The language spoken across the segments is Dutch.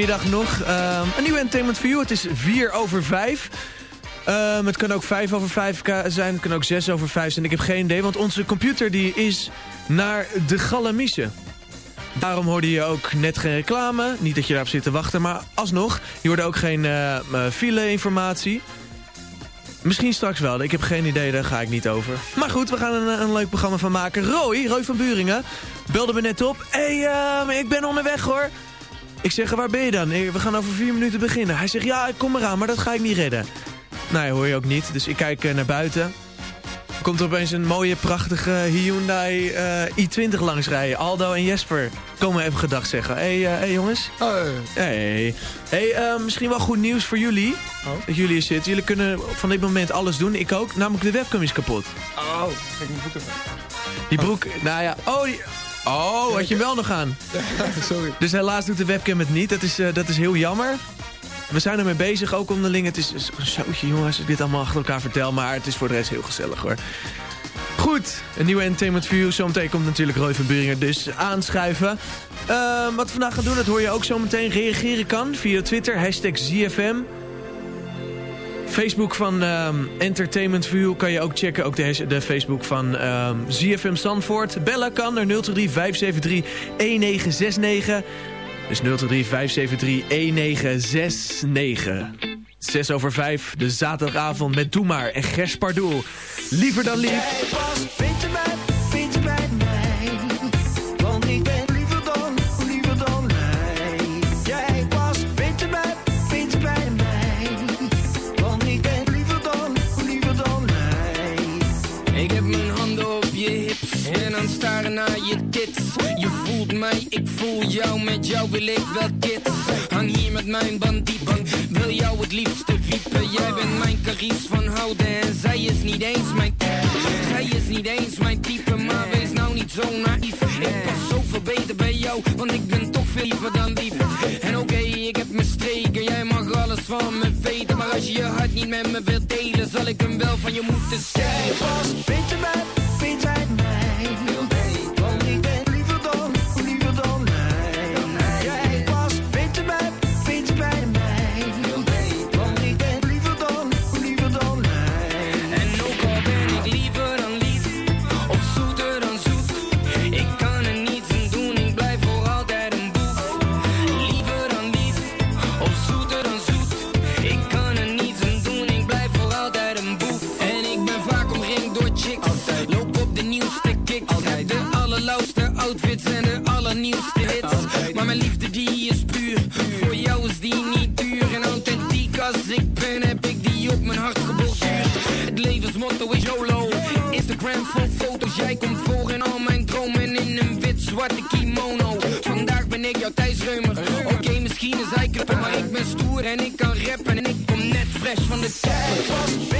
Middag nog. Uh, een nieuwe Entertainment for You. Het is 4 over 5. Ehm, het kan ook 5 over 5 zijn. Het kan ook 6 over 5 zijn. Ik heb geen idee, want onze computer die is naar de Galamise. Daarom hoorde je ook net geen reclame. Niet dat je daarop zit te wachten, maar alsnog. Je hoorde ook geen uh, file-informatie. Misschien straks wel. Ik heb geen idee, daar ga ik niet over. Maar goed, we gaan een, een leuk programma van maken. Roy, Roy van Buringen, belde me net op. Hé, hey, ik ben onderweg hoor. Ik zeg, waar ben je dan? We gaan over vier minuten beginnen. Hij zegt, ja, ik kom eraan, maar dat ga ik niet redden. Nou, hoor je ook niet. Dus ik kijk eh, naar buiten. Er komt er opeens een mooie, prachtige Hyundai uh, i20 langs rijden. Aldo en Jesper komen even gedag zeggen. Hé, hey, uh, hey, jongens. Hey. Hey, hey misschien wel goed nieuws voor jullie. Oh. Dat jullie hier zitten. Jullie kunnen van dit moment alles doen. Ik ook. Namelijk de webcam is kapot. Oh, ik mijn broek even. Die broek, nou ja. Oh, die, Oh, had je wel nog aan. Sorry. Dus helaas doet de webcam het niet. Dat is, eh, dat is heel jammer. We zijn ermee bezig, ook onderling. Het is een zootje, jongens, ik dit allemaal achter elkaar vertel. Maar het is voor de rest heel gezellig, hoor. Goed, een nieuwe Entertainment View. Zometeen komt natuurlijk Roy van Buringer dus aanschuiven. Ehm, wat we vandaag gaan doen, dat hoor je ook zometeen. Reageren kan via Twitter, hashtag ZFM. Facebook van ehm, Entertainment View kan je ook checken. Ook de, de Facebook van ehm, um, ZFM Sanford. Bellen kan naar 023 573 1969. Dus 023 573 1969. 6 over 5, de zaterdagavond met Doe Maar en Gerspardoel. Liever dan lief. Ik voel jou, met jou wil ik wel kids. Hang hier met mijn bandietbang, wil jou het liefste wiepen. Jij bent mijn caries van houden en zij is niet eens mijn type. Zij is niet eens mijn type, maar wees nou niet zo naïef. Ik pas zo beter bij jou, want ik ben toch veel liever dan lief. En oké, ik heb mijn streken, jij mag alles van me weten. Maar als je je hart niet met me wilt delen, zal ik hem wel van je moeten stelen. was, vind je mij, vind jij from the sky.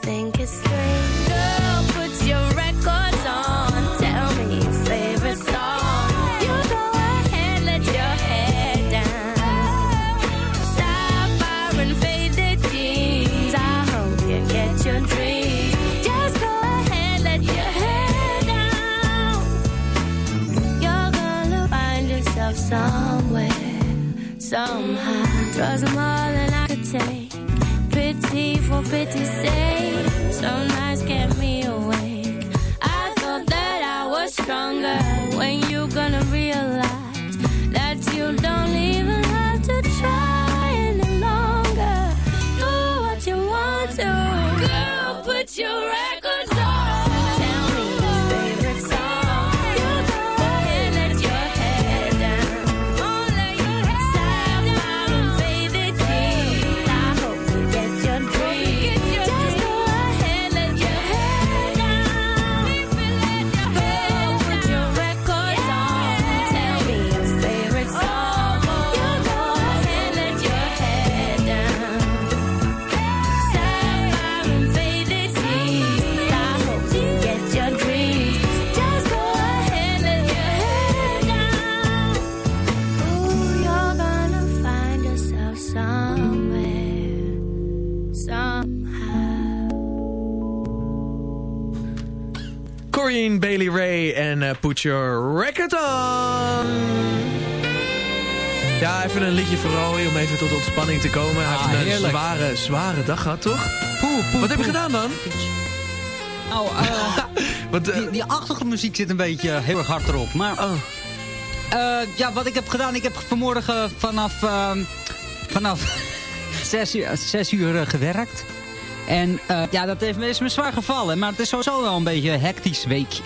think it's strange. Girl, put your records on. Tell me your favorite song. You go ahead, let your head down. Faded. I hope you get your. Just go ahead, let your head down. You're gonna find yourself somewhere, somehow. More than I could take. Pity for pity's sake. Some Bailey Ray en eh, Put Your Record On. Ja, even een liedje voor Roy om even tot ontspanning te komen. Hij Ah, heeft een heerlijk. zware, zware dag gehad, toch? Poeh, poeh, Wat heb je gedaan dan? Nou, eh, Wat, eh, die, die achtergrondmuziek zit een beetje heel erg hard erop. Maar oh. eh, ja, wat ik heb gedaan, ik heb vanmorgen vanaf, ehm, vanaf zes uur, zes uur gewerkt. En eh, ja, dat heeft me, is me zwaar gevallen. Maar het is sowieso wel een beetje een hectisch weekje.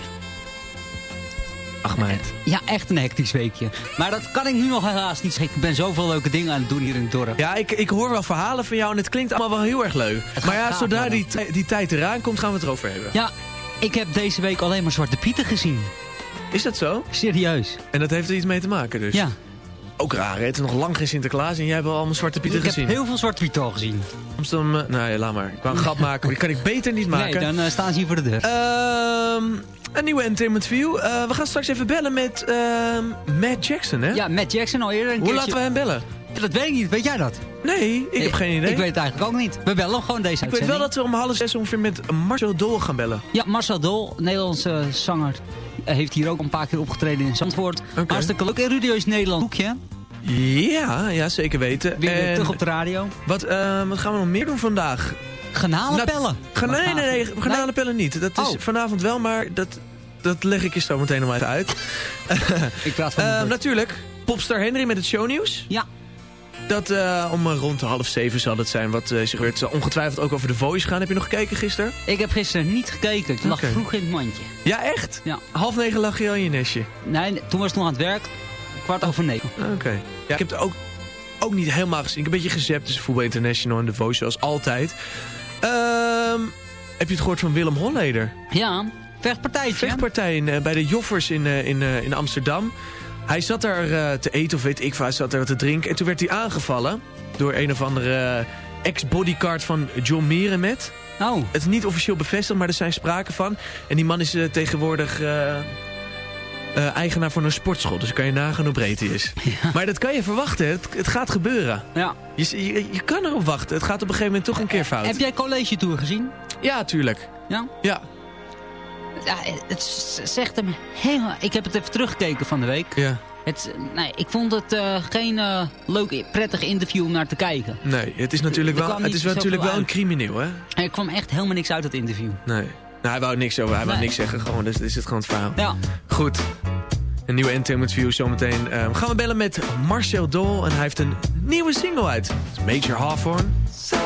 Ach meid. Ja, echt een hectisch weekje. Maar dat kan ik nu nog helaas niet zeggen. Ik ben zoveel leuke dingen aan het doen hier in het dorp. Ja, ik, ik hoor wel verhalen van jou en het klinkt allemaal wel heel erg leuk. Maar ja, zodra die, die tijd eraan komt, gaan we het erover hebben. Ja, ik heb deze week alleen maar Zwarte Pieten gezien. Is dat zo? Serieus. En dat heeft er iets mee te maken dus? Ja, Ook raar, hè? Het is nog lang geen Sinterklaas en jij hebt al allemaal Zwarte Pieten ik heb gezien. heel veel Zwarte Pieten al gezien. Amsterdam, eh, nee, laat maar. Ik wou een grap maken, maar die kan ik beter niet maken. Nee, dan eh, staan ze hier voor de deur. Ehm, een nieuwe Entertainment View. Eh, we gaan straks even bellen met ehm, Matt Jackson, hè? Ja, Matt Jackson al eerder een Hoe keertje. laten we hem bellen? Dat weet ik niet. Weet jij dat? Nee, ik heb geen idee. Ik weet het eigenlijk ook niet. We bellen hem gewoon deze Ik weet uitzending. wel dat we om half zes ongeveer met Marcel Dol gaan bellen. Ja, Marcel Dol, Nederlandse zanger, eh, heeft hier ook een paar keer opgetreden in Zandvoort. Oké. Hartstikke leuk. En Rudy is Nederland hoekje. Ja, ja, zeker weten. Weer En terug op de radio. wat, eh, wat gaan we nog meer doen vandaag? Garnalenpellen. Ga, nee, nee, nee, garnalenpellen niet. Dat is Oh. vanavond wel, maar dat, dat leg ik je zo meteen nog maar even uit. Ik praat van Eh, mijn beurt. natuurlijk, Popstar Henry met het shownieuws. Ja, Dat eh, om eh, rond de half zeven zal het zijn wat uh, zich. Het zal ongetwijfeld ook over The Voice gaan. Heb je nog gekeken gisteren? ik heb gisteren niet gekeken. Ik lag vroeg in het mandje. Ja, echt? Ja. Half negen lag je al in je nestje. Nee, toen was het nog aan het werk. Kwart over negen. Oké. Ja, ik heb het ook, ook niet helemaal gezien. Ik heb een beetje gezept tussen Voetbal International en The Voice, zoals altijd. Ehm, heb je het gehoord van Willem Holleder? Ja, vechtpartijtje. Vechtpartij in, eh, bij de Joffers in, in, in Amsterdam. Hij zat daar eh, te eten of weet ik veel, hij zat daar te drinken. En toen werd hij aangevallen door een of andere eh, ex-bodyguard van John Meremet. Oh, Het is niet officieel bevestigd, maar er zijn sprake van. En die man is eh, tegenwoordig eigenaar van een sportschool. Dus kan je nagaan hoe breed hij is. Maar dat kan je verwachten, het, het gaat gebeuren. ja. Je, je, je kan erop wachten. Het gaat op een gegeven moment toch een keer fout. Heb jij College Tour gezien? Ja, tuurlijk. Ja? Ja, Ja, het zegt hem helemaal... Ik heb het even teruggekeken van de week. ja. Het, nee, ik vond het eh, geen eh, leuk, prettig interview om naar te kijken. Nee, het is natuurlijk Er wel, het is wel, natuurlijk wel een crimineel, hè? En ik kwam echt helemaal niks uit het interview. Nee. Nou, hij wou niks over, hij wou niks zeggen. Gewoon, dus is het gewoon het verhaal. Ja, Goed. Een nieuwe Entertainment View zometeen. Ehm, gaan we bellen met Marcel Dol. En hij heeft een nieuwe single uit. Major Hawthorne. So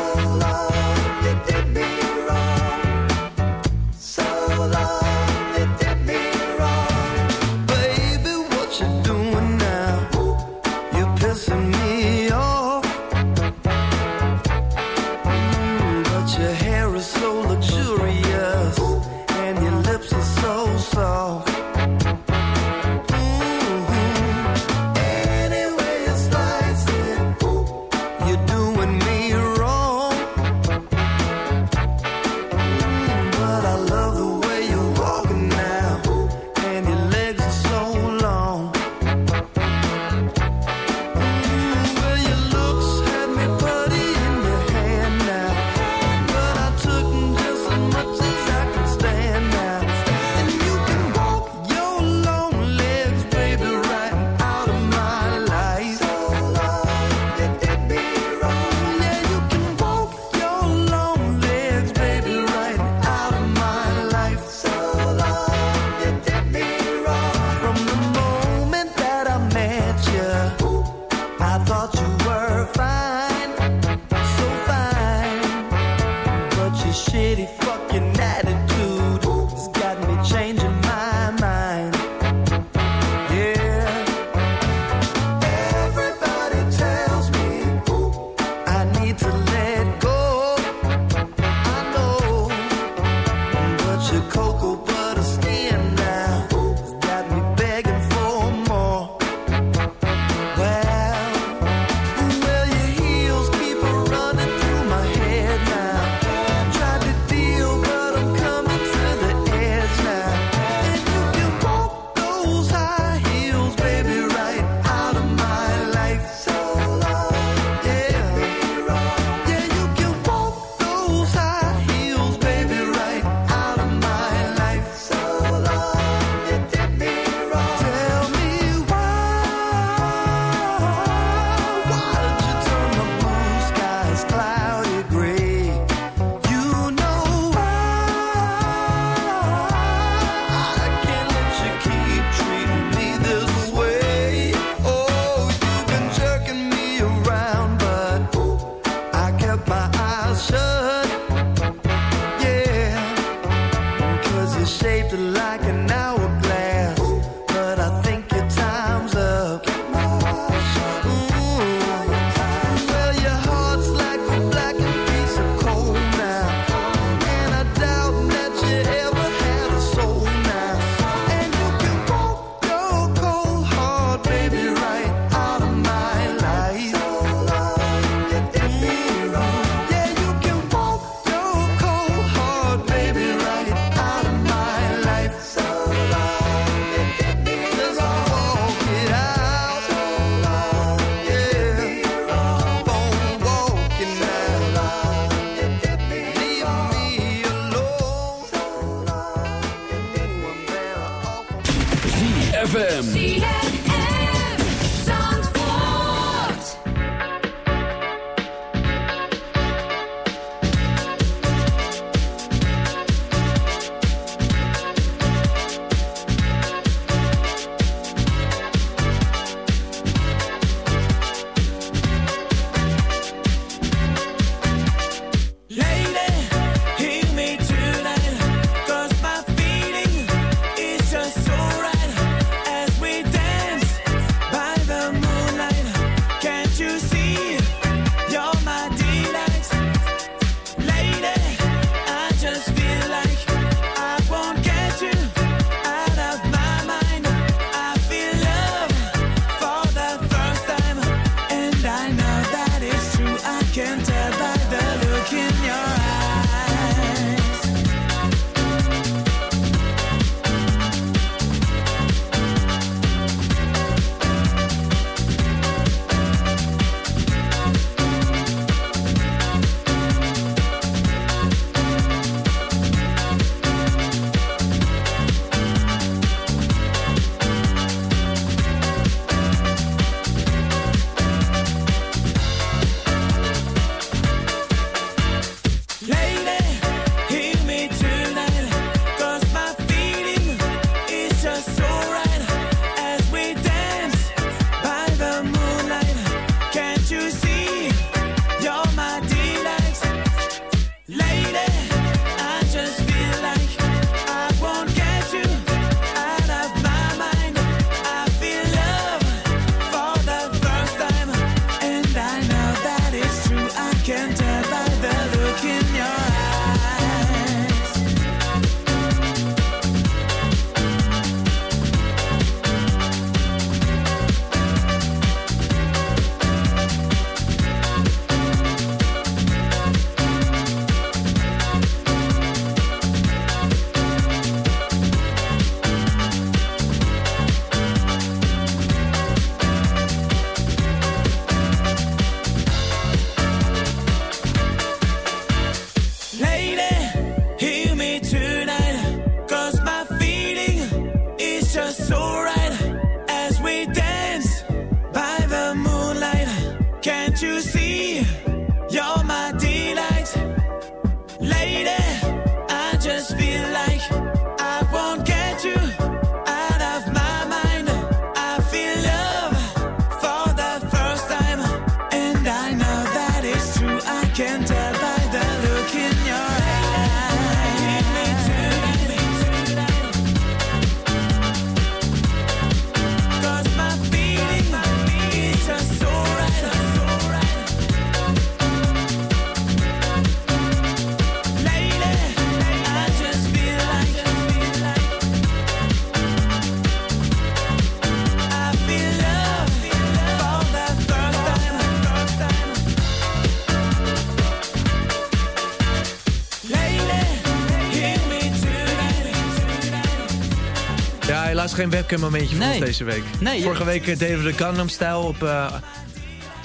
helaas geen webcam momentje voor Nee. ons deze week. Nee, Vorige week eh, deden we de Gangnam Style op, eh,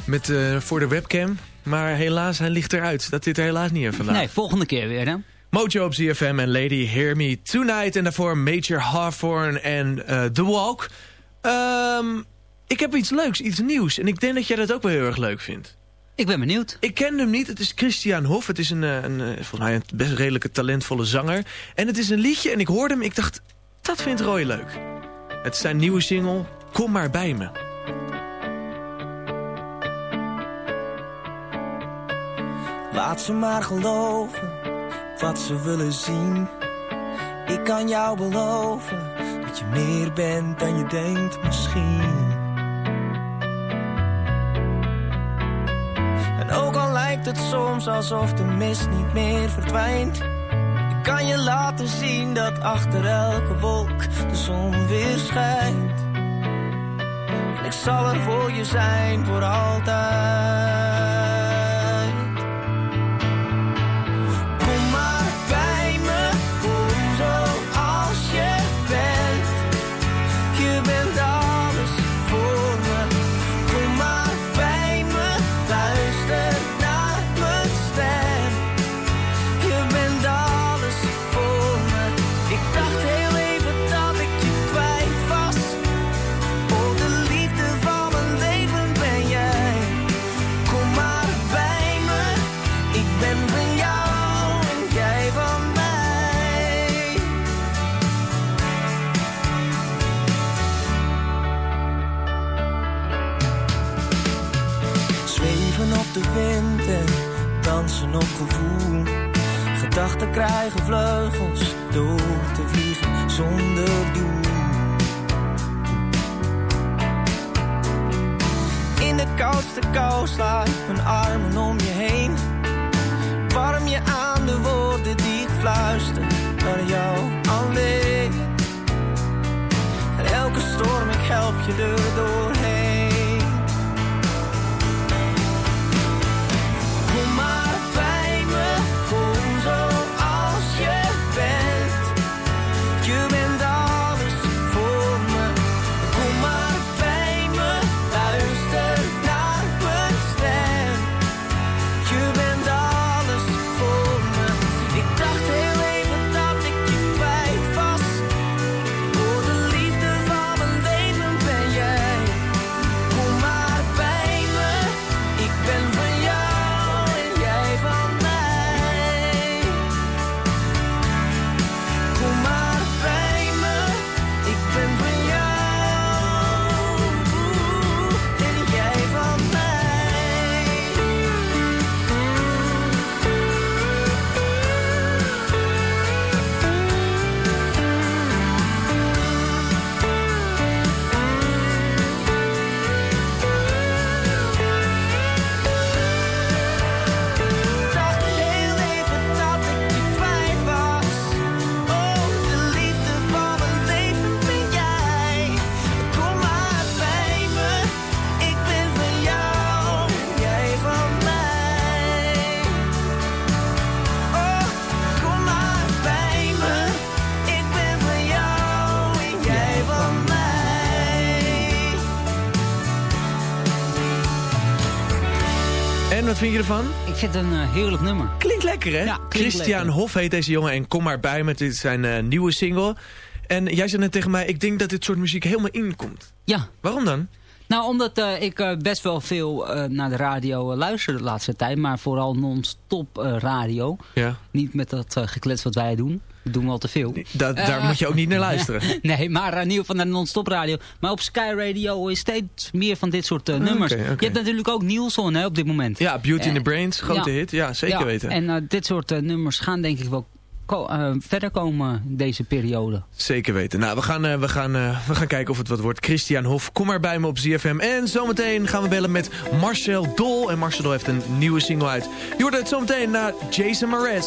met, eh, voor de webcam. Maar helaas, hij ligt eruit. Dat zit er helaas niet in vandaag. Nee, volgende keer weer, hè? Mojo op ZFM en Lady Hear Me Tonight. En daarvoor Major Hawthorne en eh, The Walk. Ehm, ik heb iets leuks, iets nieuws. En ik denk dat jij dat ook wel heel erg leuk vindt. Ik ben benieuwd. Ik ken hem niet. Het is Christian Hof. Het is een, een, volgens mij een best redelijke talentvolle zanger. En het is een liedje en ik hoorde hem. Ik dacht, dat vindt Roy leuk. Het is zijn nieuwe single, Kom maar bij me. Laat ze maar geloven wat ze willen zien. Ik kan jou beloven dat je meer bent dan je denkt misschien. En ook al lijkt het soms alsof de mist niet meer verdwijnt. Kan je laten zien dat achter elke wolk de zon weer schijnt. Ik zal er voor je zijn voor altijd. Dansen op gevoel. Gedachten krijgen vleugels door te vliegen zonder doel. In de koudste kou sla ik mijn armen om je heen. Warm je aan de woorden die ik fluister naar jou alleen. En elke storm, ik help je er doorheen. Wat vind je ervan? Ik vind het een eh, heerlijk nummer. Klinkt lekker, hè? Ja, klinkt Christian lekker. Hof heet deze jongen en kom maar bij met dit zijn eh, nieuwe single. En jij zei net tegen mij, ik denk dat dit soort muziek helemaal inkomt. Ja, Waarom dan? nou omdat eh, ik best wel veel naar de radio luister de laatste tijd. Maar vooral non-stop radio. Ja. Niet met dat geklets wat wij doen. Doen we al te veel. Da daar Eh, moet je ook niet naar luisteren. nee, maar eh, in ieder geval naar de non-stop radio. Maar op Sky Radio is steeds meer van dit soort eh, Ah, nummers. Je hebt natuurlijk ook Nielsen hè, op dit moment. Ja, Beauty in the Brains, grote ja. hit. Ja, zeker Ja, weten. En dit soort nummers gaan denk ik wel ko- verder komen deze periode. Zeker weten. Nou, we gaan, we, gaan, we gaan kijken of het wat wordt. Christian Hof, kom maar bij me op ZFM. En zometeen gaan we bellen met Marcel Dol. En Marcel Dol heeft een nieuwe single uit. Je hoort het zometeen naar Jason Mraz.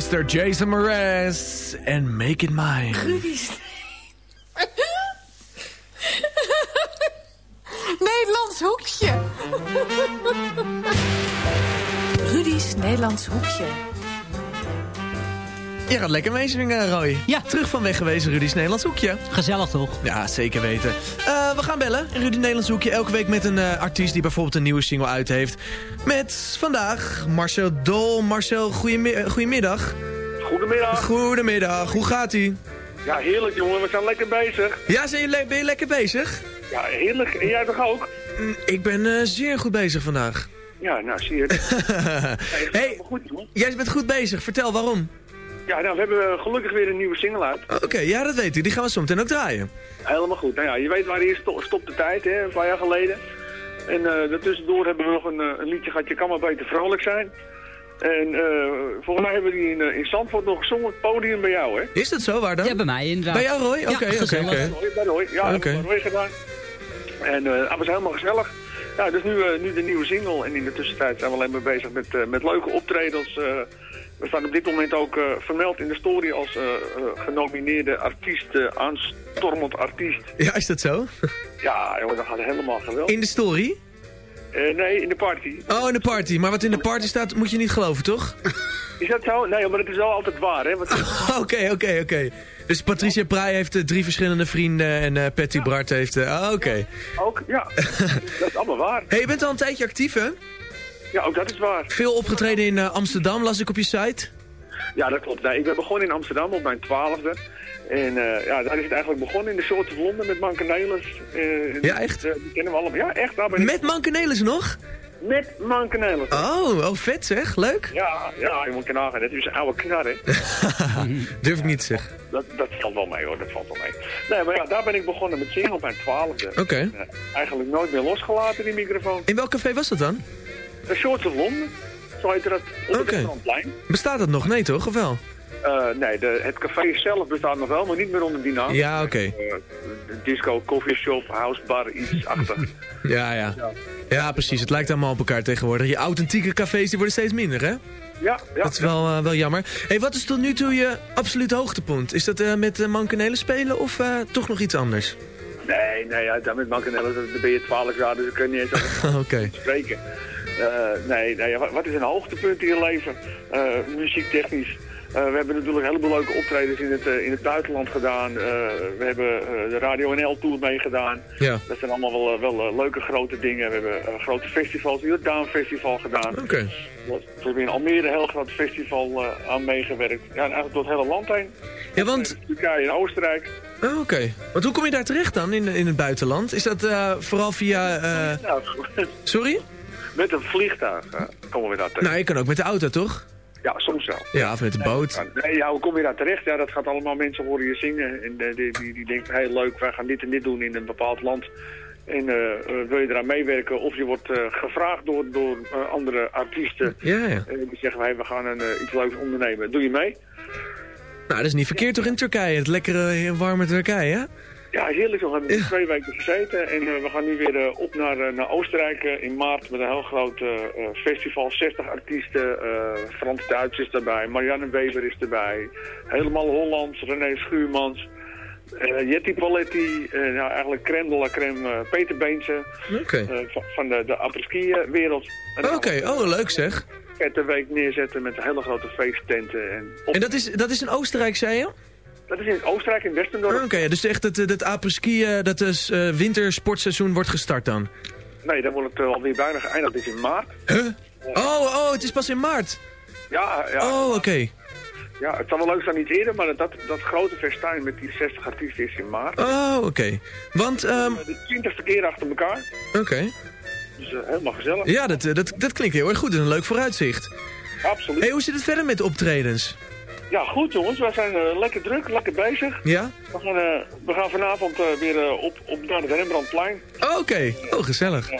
Mr. Jason Mraz en Make It Mine. Nederlands hoekje. Rudy's Nederlands hoekje. Je gaat lekker meezingen, Roy. Ja. Terug van weg geweest, Rudy's Nederlands Hoekje. Gezellig toch? Ja, zeker weten. Eh, we gaan bellen in Rudy Nederlands Hoekje. Elke week met een eh, artiest die bijvoorbeeld een nieuwe single uit heeft. Met vandaag Marcel Dol. Marcel, goeiemi- eh, goedemiddag. Goedemiddag. Goedemiddag, hoe gaat ie? Ja, heerlijk jongen, we zijn lekker bezig. Ja, zijn jullie, ben je lekker bezig? Ja, heerlijk. En jij toch ook? Mm, Ik ben eh, zeer goed bezig vandaag. Ja, nou zie je hey, Helemaal goed jongen. jij bent goed bezig. Vertel waarom. Ja, nou, we hebben gelukkig weer een nieuwe single uit. Oké, ja, dat weet ik. Die gaan we zo meteen ook draaien. Helemaal goed. Nou ja, je weet waar die sto- stopt de tijd, hè, een paar jaar geleden. En eh daartussendoor hebben we nog een, eh, een liedje gehad, Je kan maar beter vrolijk zijn. En eh, volgens mij hebben we die in, in Zandvoort nog gezongen, het podium bij jou, hè? Is dat zo? Waar dan? Ja, bij mij inderdaad. Bij jou, Roy? Oké, Ja, oké, gezellig. oké. Roy, bij Roy. Ja, we bij Roy gedaan. En eh dat was helemaal gezellig. Ja, dus nu, eh, nu de nieuwe single. En in de tussentijd zijn we alleen maar bezig met, eh, met leuke optredens. We staan op dit moment ook eh, vermeld in de story als eh, eh, genomineerde artiest, aanstormend artiest. Ja, is dat zo? Ja, jongen, dat gaat helemaal geweldig. In de story? Nee, in de party. Oh, in de party. Maar wat in de party staat, moet je niet geloven, toch? Is dat zo? Nee, maar het is wel altijd waar, hè? Oké, oké, oké. Dus Patricia Praai heeft drie verschillende vrienden en eh, Patty Bart heeft... ah, oké. ook, ja. dat is allemaal waar. hey, je bent al een tijdje actief, hè? Ja, ook dat is waar. Veel opgetreden in eh, Amsterdam, las ik op je site. Ja, dat klopt. Nee, ik ben begonnen in Amsterdam op mijn twaalfde. En eh, ja, daar is het eigenlijk begonnen in de soort van Londen met Mankenelis. Eh, Ja, echt? Die, die kennen we allemaal. Ja, echt. Daar ben ik Met Mankenelis nog? met Mankenelis. Oh, oh, vet zeg. Leuk. Ja, ja, je moet je nagaan. Dat is een oude knar, hè. Durf ik niet te zeggen. Dat, dat valt wel mee, hoor. Dat valt wel mee. Nee, maar ja, daar ben ik begonnen met zingen op mijn twaalfde. Oké. Eigenlijk nooit meer losgelaten, die microfoon. In welk café was dat dan? De Shorts of Londen, zo heet dat, op het. Bestaat dat nog? Nee, toch? Of wel? Eh, nee, de, het café zelf bestaat nog wel, maar niet meer onder die naam. Ja, oké. Eh, disco, coffeeshop, housebar, iets achter. Ja, ja. Ja, precies. Het lijkt allemaal op elkaar tegenwoordig. Je authentieke cafés die worden steeds minder, hè? Ja, ja. Dat is wel, eh, wel jammer. hey, wat is tot nu toe je absolute hoogtepunt? Is dat met uh, Mankenelen spelen of toch nog iets anders? Nee, nee, ja, dan met Mankenelis, dan ben je 12 jaar, dus ik kan niet eens over Oké. spreken. Eh, nee, nee, wat, is een hoogtepunt in je leven? Eh, muziektechnisch. Eh, we hebben natuurlijk een heleboel leuke optredens in het, in het buitenland gedaan. We hebben de Radio NL Tour meegedaan. Ja. Dat zijn allemaal wel, wel leuke grote dingen. We hebben grote festivals, het Jordaan Festival gedaan. Oké. We hebben in Almere een heel groot festival aan meegewerkt. Ja, en eigenlijk door het hele land heen. Ja, want... Turkije en Oostenrijk. Oh, Oké. Want hoe kom je daar terecht dan, in, in het buitenland? Is dat vooral via... Sorry? Met een vliegtuig eh, komen we daar terecht. Nou, je kan ook met de auto, toch? Ja, soms wel. Ja, of met de boot. Nee, ja, hoe kom je daar terecht? Ja, dat gaat allemaal mensen horen je zingen. En eh, die, die, die denken, heel leuk, wij gaan dit en dit doen in een bepaald land. En eh, wil je eraan meewerken? Of je wordt gevraagd door, door andere artiesten. Ja, ja. En die zeggen, hey, we gaan een, iets leuks ondernemen. Doe je mee? Nou, dat is niet verkeerd toch in Turkije? Het lekkere, warme Turkije, hè? Ja, heerlijk. We hebben Ja. twee weken gezeten. En eh, we gaan nu weer eh, op naar, eh, naar Oostenrijk in maart met een heel groot festival. 60 artiesten. Frans Duits is erbij. Marianne Weber is erbij. Helemaal Hollands. René Schuurmans. eh Jetty Paletti. nou, eigenlijk crème de la crème. Peter Beense. Oké. eh, van, van de, de apres-ski-wereld. Oké, oh, leuk zeg. de week neerzetten met hele grote feesttenten. En op- En dat is, dat is in Oostenrijk, zei je? Dat is in Oostenrijk, in Westendorp. Oké, dus echt dat, dat apres-ski, dat is, eh, wintersportseizoen wordt gestart dan? Nee, dan wordt het eh, alweer bijna geëindigd. Het is in maart. Huh? Oh, oh, het is pas in maart. Ja, ja. Oh, oké. Ja, het zou wel leuk zijn iets eerder, maar dat, dat grote festijn met die 60 artiesten is in maart. Oh, oké. Want, ehm, De twintigste keer achter elkaar. oké. Dus eh, helemaal gezellig. Ja, dat, dat, dat klinkt heel erg goed. Is een leuk vooruitzicht. Absoluut. hey, hoe zit het verder met de optredens? Ja, goed jongens. Wij zijn eh, lekker druk, lekker bezig. Ja? We gaan, eh, we gaan vanavond eh, weer op, op naar het Rembrandtplein. Oh, oké. Oh, gezellig.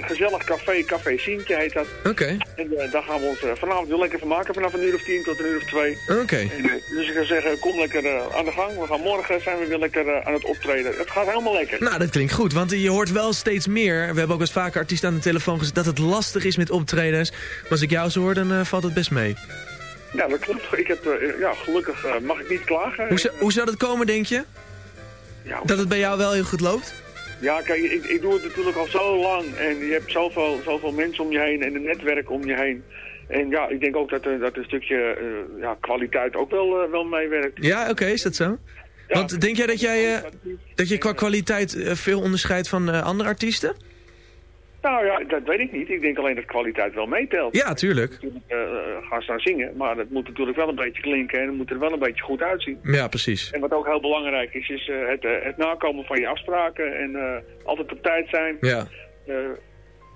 Gezellig café, Café Sientje heet dat. Oké. En daar gaan we ons vanavond weer lekker van maken vanaf een uur of tien tot een uur of twee. Oké. Dus ik zou zeggen, kom lekker aan de gang. We gaan morgen zijn we weer lekker aan het optreden. Het gaat helemaal lekker. Nou, dat klinkt goed, want je hoort wel steeds meer. We hebben ook eens vaker artiesten aan de telefoon gezet dat het lastig is met optredens. Maar als ik jou zo hoor, dan valt het best mee. Ja, dat klopt. Ik heb, eh, ja, gelukkig eh, mag ik niet klagen. Hoe, zou- hoe zou dat komen, denk je? Ja, Dat het bij jou wel heel goed loopt? Ja, kijk, ik, ik doe het natuurlijk al zo lang en je hebt zoveel, zoveel mensen om je heen en een netwerk om je heen. En ja, ik denk ook dat, er- dat een stukje eh, ja, kwaliteit ook wel, eh, wel meewerkt. Ja, oké, is dat zo? Ja, Want denk jij dat jij, eh, dat je qua kwaliteit eh, veel onderscheidt van eh, andere artiesten? Nou ja, dat weet ik niet. Ik denk alleen dat kwaliteit wel meetelt. Ja, tuurlijk. Natuurlijk eh, eh, gaan staan zingen, maar het moet natuurlijk wel een beetje klinken en het moet er wel een beetje goed uitzien. Ja, precies. En wat ook heel belangrijk is, is eh, het, het nakomen van je afspraken en altijd op tijd zijn. Ja.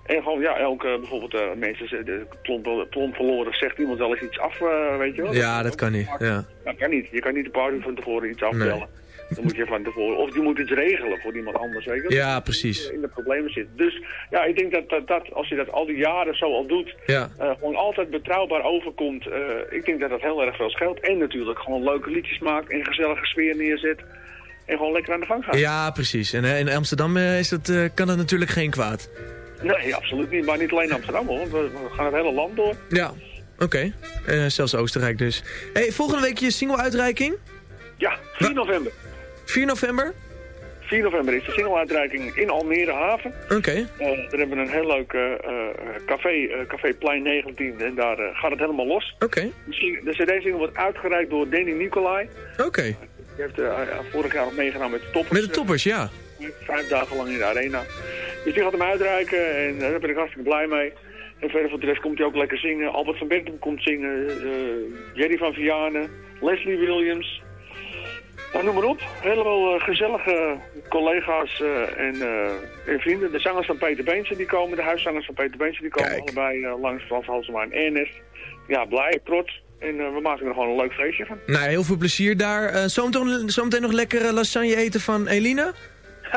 En gewoon, ja, elke bijvoorbeeld mensen, de plomp, plomp verloren, zegt iemand wel eens iets af, weet je wel. Ja, dat kan niet. Ja. Dat kan niet. Je kan niet paar uur van tevoren iets afbellen. Dan moet je van tevoren, of je moet iets regelen voor iemand anders, weet je ja, precies. In de problemen zit. Dus ja, ik denk dat, dat, dat als je dat al die jaren zo al doet, Ja. eh, gewoon altijd betrouwbaar overkomt. eh, ik denk dat dat heel erg veel scheelt. En natuurlijk gewoon leuke liedjes maakt en gezellige sfeer neerzet. En gewoon lekker aan de gang gaat. Ja, precies. En eh, in Amsterdam is dat, kan dat natuurlijk geen kwaad. Nee, absoluut niet. Maar niet alleen Amsterdam hoor. want We, gaan het hele land door. Ja, oké. Eh, zelfs Oostenrijk dus. Hey, volgende week je single-uitreiking? Ja, 4 november. 4 november? 4 november is de single-uitreiking in Almere Haven. Oké. Eh, daar hebben we een heel leuk eh, eh, café, café Plein 19 en daar gaat het helemaal los. Oké. De cd-single wordt uitgereikt door Danny Nicolai. Oké. Die heeft vorig jaar ook meegedaan met de toppers. Met de toppers, ja. Vijf dagen lang in de arena. Dus die gaat hem uitreiken en daar ben ik hartstikke blij mee. En verder voor de rest komt hij ook lekker zingen. Albert van Bentum komt zingen. Jerry van Vianen. Leslie Williams. Nou, noem maar op. Helemaal eh, gezellige collega's eh, en, eh, en vrienden. De zangers van Peter Beense die komen. De huiszangers van Peter Beense die komen Kijk. allebei langs Frans Halsema en Ernest. Ja, blij, trots. En we maken er gewoon een leuk feestje van. Nou, heel veel plezier daar. Eh zometeen, zometeen nog lekker lasagne eten van Elina?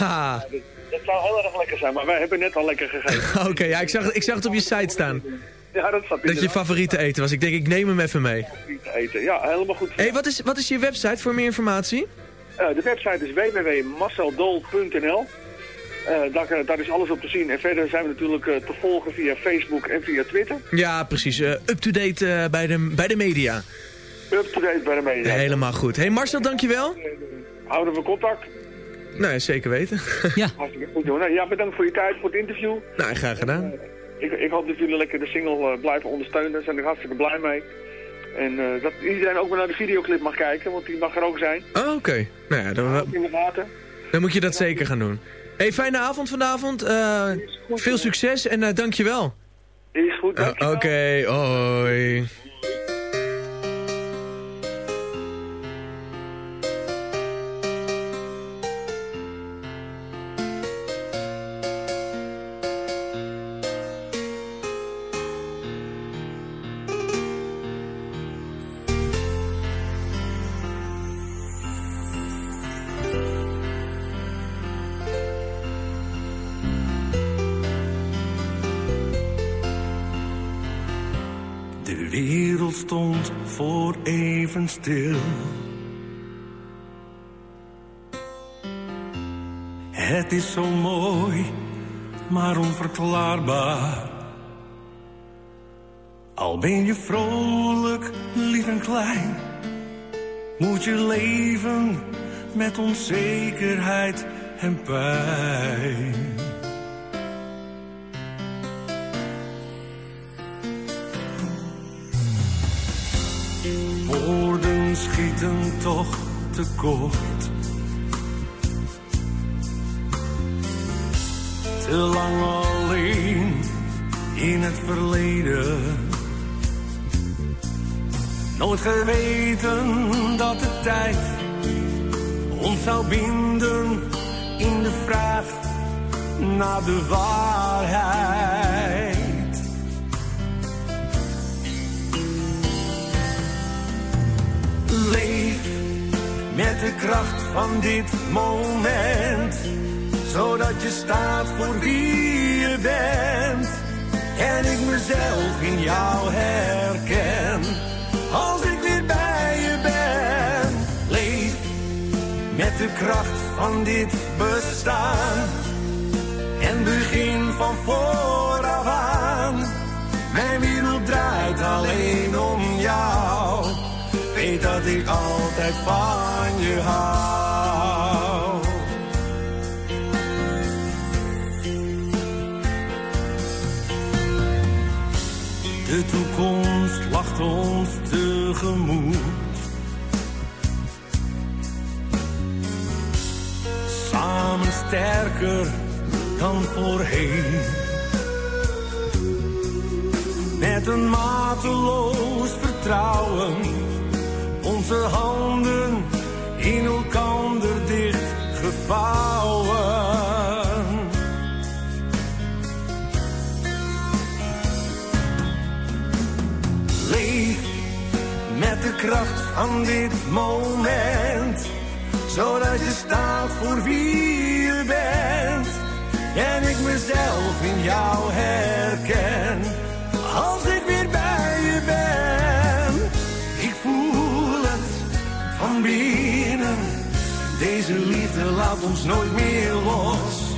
Ah, Dat zou heel erg lekker zijn, maar wij hebben net al lekker gegeten. Oké, ja, ik zag, ik zag het op je site staan. Ja, dat zat Dat je favoriete eten was. Ik denk, ik neem hem even mee. favoriete eten. Ja, helemaal goed. hey, wat, is, wat is je website voor meer informatie? Eh, de website is www.marceldol.nl. Eh, daar, daar is alles op te zien. En verder zijn we natuurlijk eh, te volgen via Facebook en via Twitter. Ja, precies. eh, Up-to-date eh, bij, de, bij de media. Up-to-date bij de media. Helemaal goed. hey Marcel, dankjewel. Houden we contact. Nee, zeker weten. Hartstikke goed, joh. Nou, ja, bedankt voor je tijd, voor het interview. nou, graag gedaan. Ik, ik hoop dat jullie lekker de single eh, blijven ondersteunen. Daar ben ik hartstikke blij mee. En eh, dat iedereen ook maar naar de videoclip mag kijken, want die mag er ook zijn. Oh, oké. Nou ja, dan, dan moet je dat zeker gaan doen. hey, fijne avond vanavond. Eh, veel succes en uh, dankjewel. Is goed, Uh, dankjewel. Oké, hoi. Stil. Het is zo mooi, maar onverklaarbaar. Al ben je vrolijk, lief en klein, moet je leven met onzekerheid en pijn. Toch tekort. Te lang alleen in het verleden. Nooit geweten dat de tijd ons zou binden in de vraag naar de waarheid. Leef met de kracht van dit moment, zodat je staat voor wie je bent. En ik mezelf in jou herken, als ik weer bij je ben. Leef met de kracht van dit bestaan, en begin van vooraf dat ik altijd van je hou. De toekomst lacht ons tegemoet. Samen sterker dan voorheen. Met een mateloos vertrouwen onze handen in elkander dicht gevouwen. Leef met de kracht van dit moment, zodat je staat voor wie je bent. En ik mezelf in jou herken, als ik weer nooit meer los.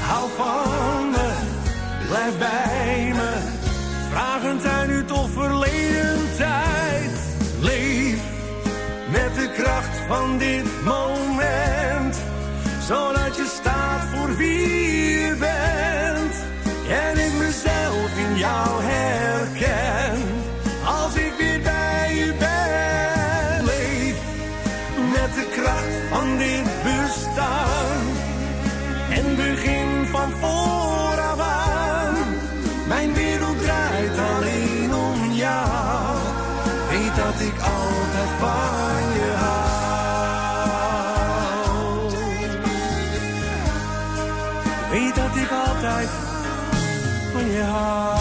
Hou van me, blijf bij me. Vragend aan u toch verleden tijd. Leef met de kracht van dit moment. Zodat je staat voor wie je bent. En ik mezelf in jou van je hou. Weet dat ik altijd van je hou.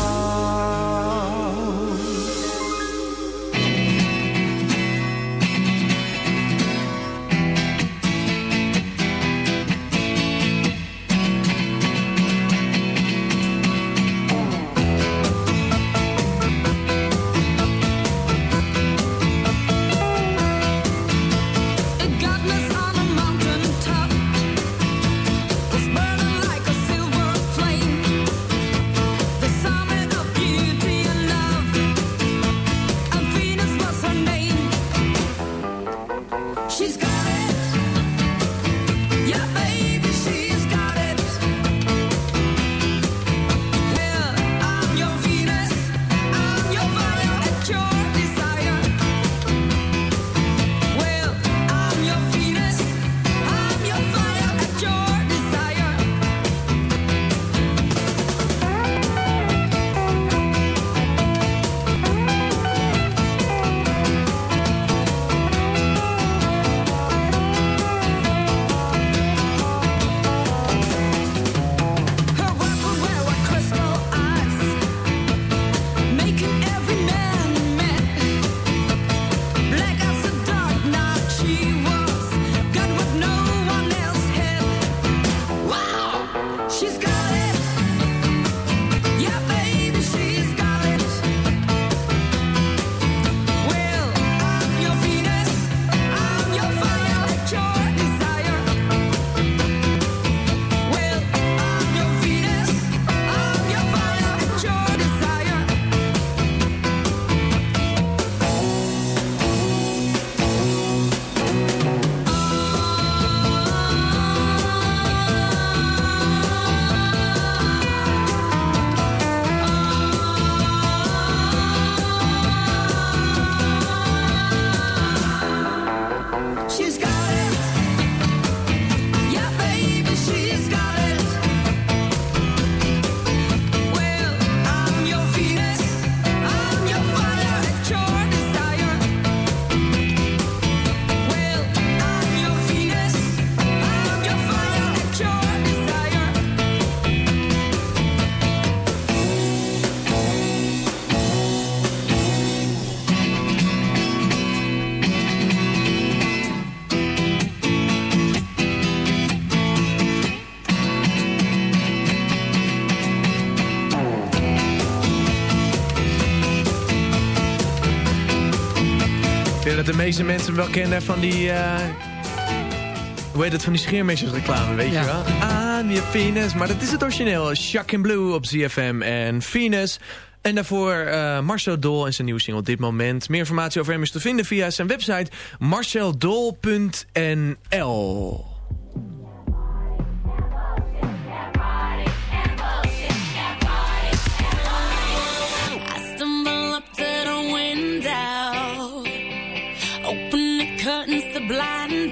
Ik denk dat de meeste mensen wel kennen van die... Uh, hoe heet het? Van die scheermesjesreclame, weet je wel? Aan je Venus. Maar dat is het origineel. Shuck in Blue op ZFM en Venus. En daarvoor eh, Marcel Dol en zijn nieuwe single Dit Moment. Meer informatie over hem is te vinden via zijn website marceldol.nl. the blind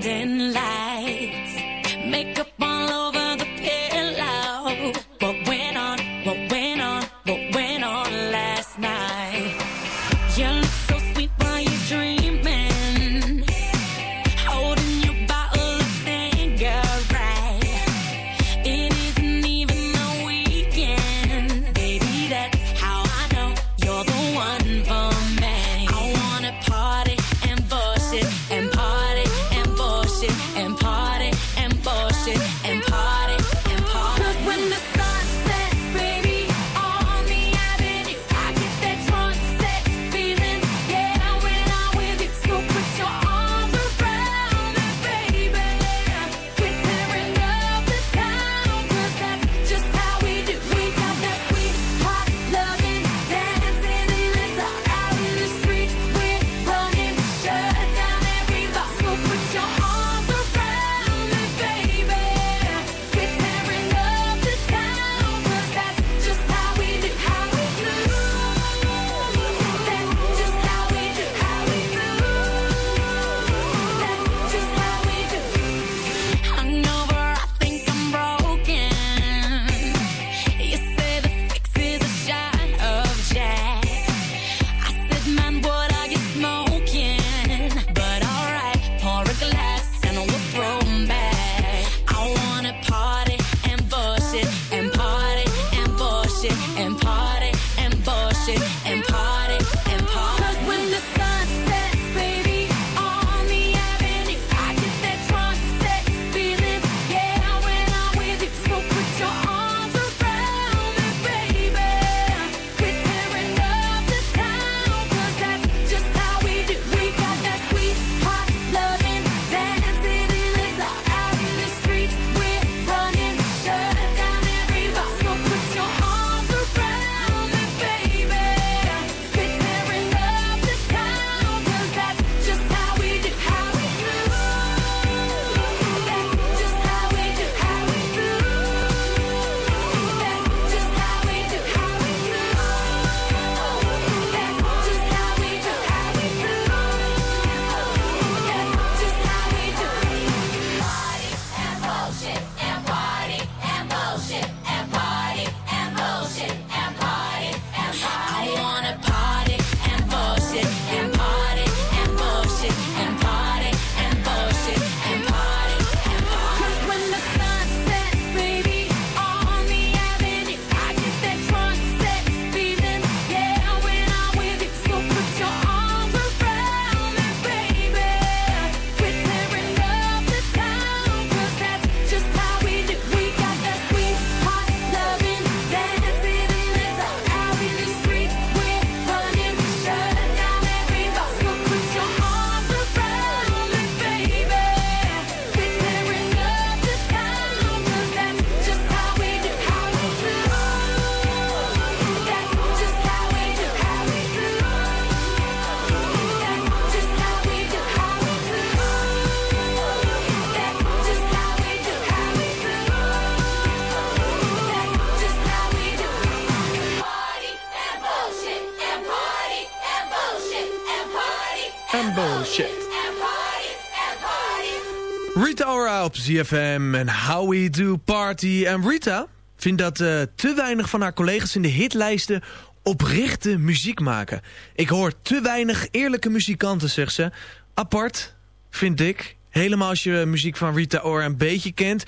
ZFM en How We Do Party. En Rita vindt dat eh, te weinig van haar collega's in de hitlijsten oprichte muziek maken. Ik hoor te weinig eerlijke muzikanten, zegt ze. Apart, vind ik. Helemaal als je muziek van Rita Ora een beetje kent.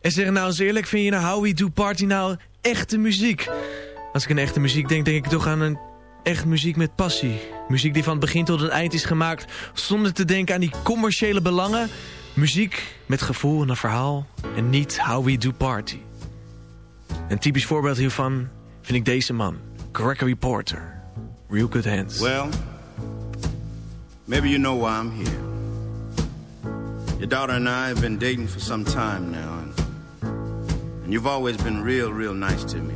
En zeg nou eens eerlijk, vind je nou How We Do Party nou echte muziek? Als ik een echte muziek denk, denk ik toch aan een echt muziek met passie. Muziek die van het begin tot het eind is gemaakt zonder te denken aan die commerciële belangen Muziek met gevoel en een verhaal en niet how we do party. Een typisch voorbeeld hiervan vind ik deze man, Gregory Porter. Real good hands. Well, maybe you know why I'm here. Your daughter and I have been dating for some time now. And, and you've always been real, real nice to me.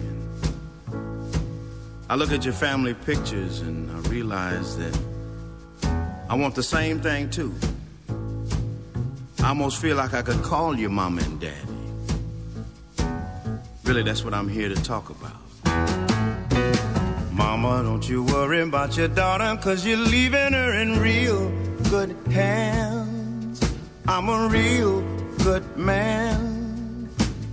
I look at your family pictures and I realize that I want the same thing too. I almost feel like I could call you mama and daddy. Really, that's what I'm here to talk about. Mama, don't you worry about your daughter, cause you're leaving her in real good hands. I'm a real good man.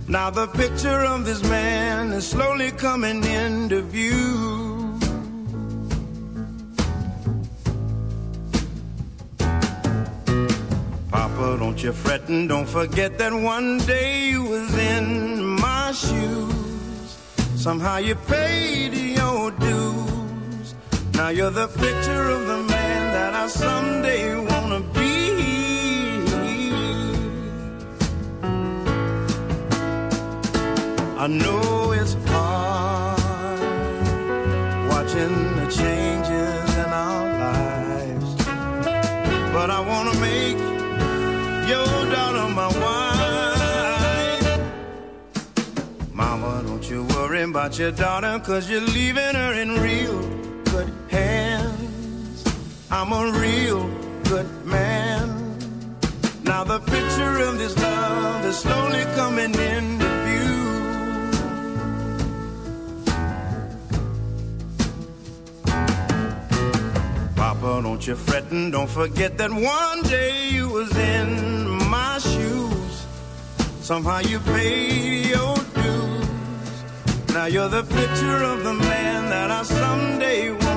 Now the picture of this man is slowly coming into view. Papa, don't you fret and don't forget that one day you was in my shoes. Somehow you paid your dues. Now you're the picture of the man that I someday wanna be. I know it's hard watching the changes in our lives, but I wanna make your daughter my wife. Mama, don't you worry about your daughter, cause you're leaving her in real good hands. I'm a real good man. Now the picture of this love is slowly coming into Papa, don't you fret and don't forget that one day you was in my shoes. Somehow you paid your dues. Now you're the picture of the man that I someday wanna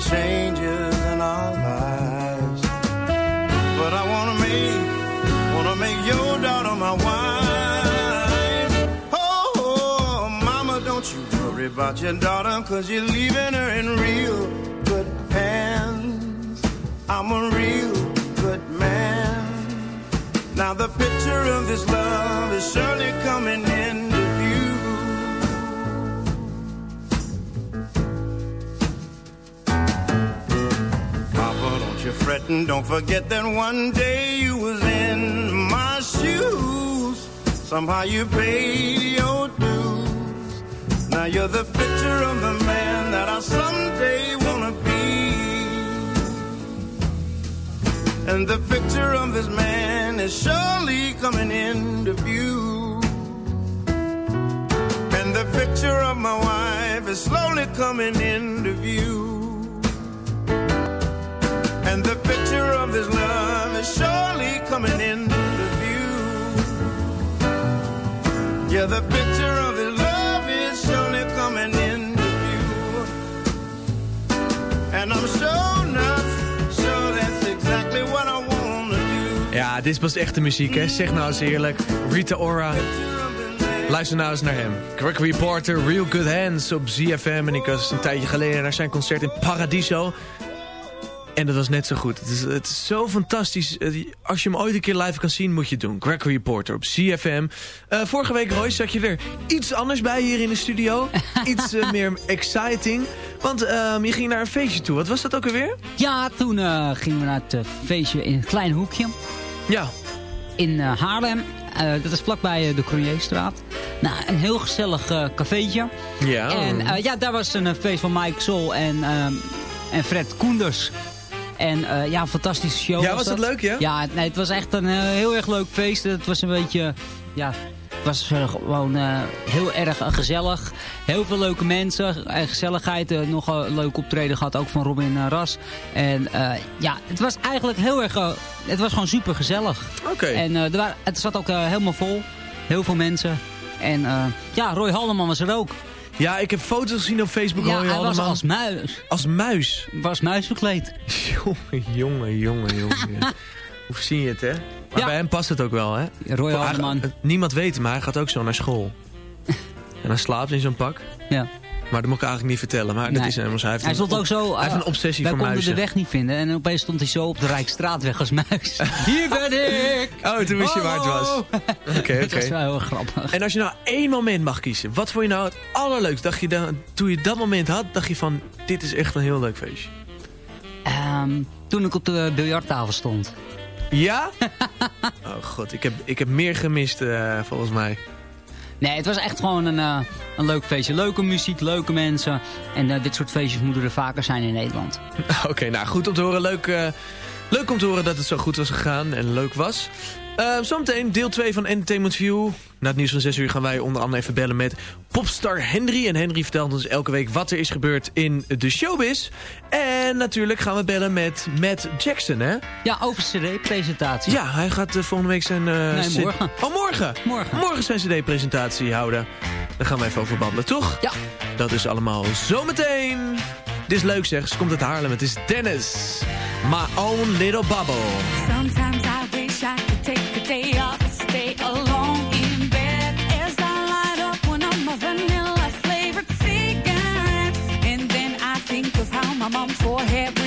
changes in our lives, but I wanna make, wanna make your daughter my wife. Oh, oh, mama, don't you worry about your daughter, cause you're leaving her in real good hands. I'm a real good man. Now the picture of this love is surely coming into don't and don't forget that one day you was in my shoes. Somehow you paid your dues. Now you're the picture of the man that I someday wanna be. And the picture of this man is surely coming into view. And the picture of my wife is slowly coming into view. Picture of this love is surely coming into view. Yeah, the picture of this love is surely coming into view. And I'm sure enough, sure that's exactly what I wanna do. Ja, dit pas echte muziek, hè? Zeg nou eens eerlijk. Rita Ora. Luister nou eens naar hem. Gregory Porter, Real Good Hands op ZFM. En ik was een tijdje geleden naar zijn concert in Paradiso. En dat was net zo goed. Het is, het is zo fantastisch. Eh, Als je hem ooit een keer live kan zien, moet je het doen. Gregory Porter op ZFM. Eh, vorige week, Roy, zat je er iets anders bij hier in de studio. iets eh, meer exciting. Want ehm, je ging naar een feestje toe. Wat was dat ook alweer? Ja, toen gingen we naar het feestje in het klein hoekje. Ja. In Haarlem. Dat is vlakbij de Cronierstraat. Nou, een heel gezellig cafeetje. Ja. En ja, daar was een feest van Mike Sol en, ehm, en Fred Koenders. En eh, ja, een fantastische show Ja, was dat. het leuk, ja? Ja, nee, het was echt een eh, heel erg leuk feest. Het was een beetje, ja, was eh, gewoon eh, heel erg gezellig. Heel veel leuke mensen en gezelligheid. nog een leuk optreden gehad, ook van Robin Ras. En ja, het was eigenlijk heel erg... het was gewoon super gezellig. Oké. En er waren, het zat ook helemaal vol. Heel veel mensen. En ja, Roy Haldeman was er ook. Ja, ik heb foto's gezien op Facebook. Ja, hij was als muis. Als muis. Was muis verkleed. Jongen, jongen, jongen, jongen. Hoe zie je het, hè? Maar Ja. bij hem past het ook wel, hè? Roy Haldeman. niemand weet het, maar hij gaat ook zo naar school. en hij slaapt in zo'n pak. Ja. Maar dat moet ik eigenlijk niet vertellen. Maar dat is. Hij, heeft Hij stond ook zo... Hij heeft eh, een obsessie wij voor konden muizen. de weg niet vinden. En opeens stond hij zo op de Rijksstraatweg als muis. Hier ben ik! Oh, toen wist je waar het was. Hallo! Oké, Dat was oké. wel heel grappig. En als je nou één moment mag kiezen, wat vond je nou het allerleukst? Dacht je dan, toen je dat moment had, dacht je van, dit is echt een heel leuk feestje. Ehm, toen ik op de biljarttafel stond. Ja? oh god, ik heb, ik heb meer gemist eh, volgens mij. Nee, het was echt gewoon een, eh, een leuk feestje. Leuke muziek, leuke mensen. En eh, dit soort feestjes moeten er vaker zijn in Nederland. Oké, nou goed om te horen. Leuk, eh, leuk om te horen dat het zo goed was gegaan en leuk was. Zometeen deel 2 van Entertainment View. Na het nieuws van 6 uur gaan wij onder andere even bellen met popstar Henry. En Henry vertelt ons elke week wat er is gebeurd in de showbiz. En natuurlijk gaan we bellen met Matt Jackson, hè? Ja, over cd-presentatie. Ja, hij gaat eh, volgende week zijn... eh, Nee, morgen. Oh, morgen? Morgen. Morgen zijn cd-presentatie houden. Daar gaan we even over babbelen, toch? Ja. Dat is allemaal zometeen. Dit is leuk zeg, ze komt uit Haarlem. Het is Dennis. My own little bubble. Sometimes my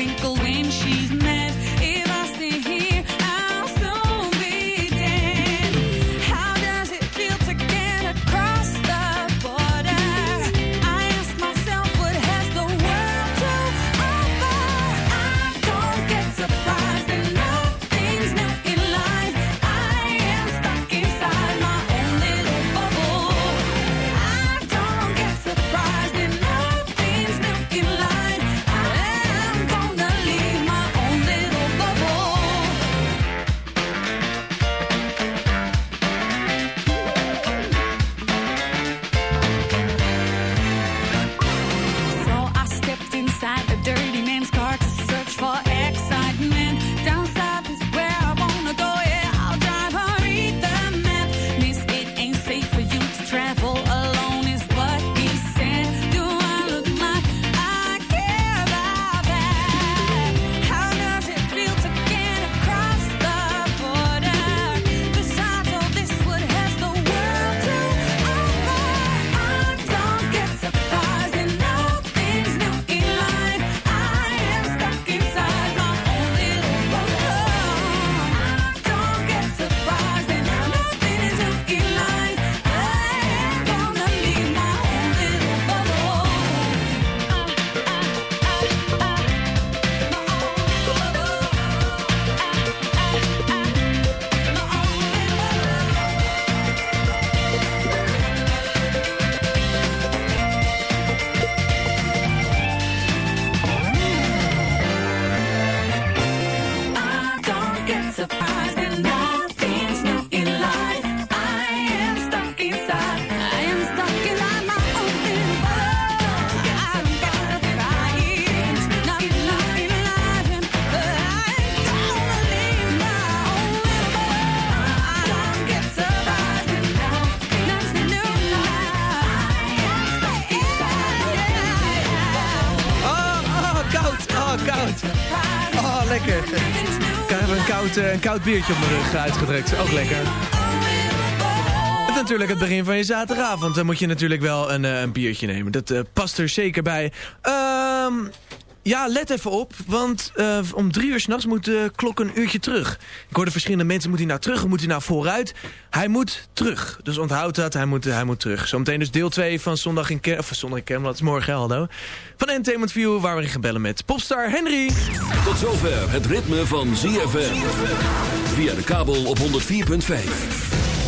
een koud, eh, biertje op mijn rug uitgedrukt. Ook lekker. Het is natuurlijk het begin van je zaterdagavond. Dan moet je natuurlijk wel een, eh, een biertje nemen. Dat eh, past er zeker bij. Ehm... Ja, let even op, want eh, om drie uur s'nachts moet de klok een uurtje terug. Ik hoorde verschillende mensen, moet hij nou terug of moet hij nou vooruit? Hij moet terug, dus onthoud dat, hij moet, hij moet terug. Zometeen dus deel 2 van Zondag in Ker... Of Zondag in Kermeland, dat is morgen, Aldo. Van Entertainment View, waar we gaan bellen met popstar Henry. Tot zover het ritme van ZFM. Via de kabel op 104.5.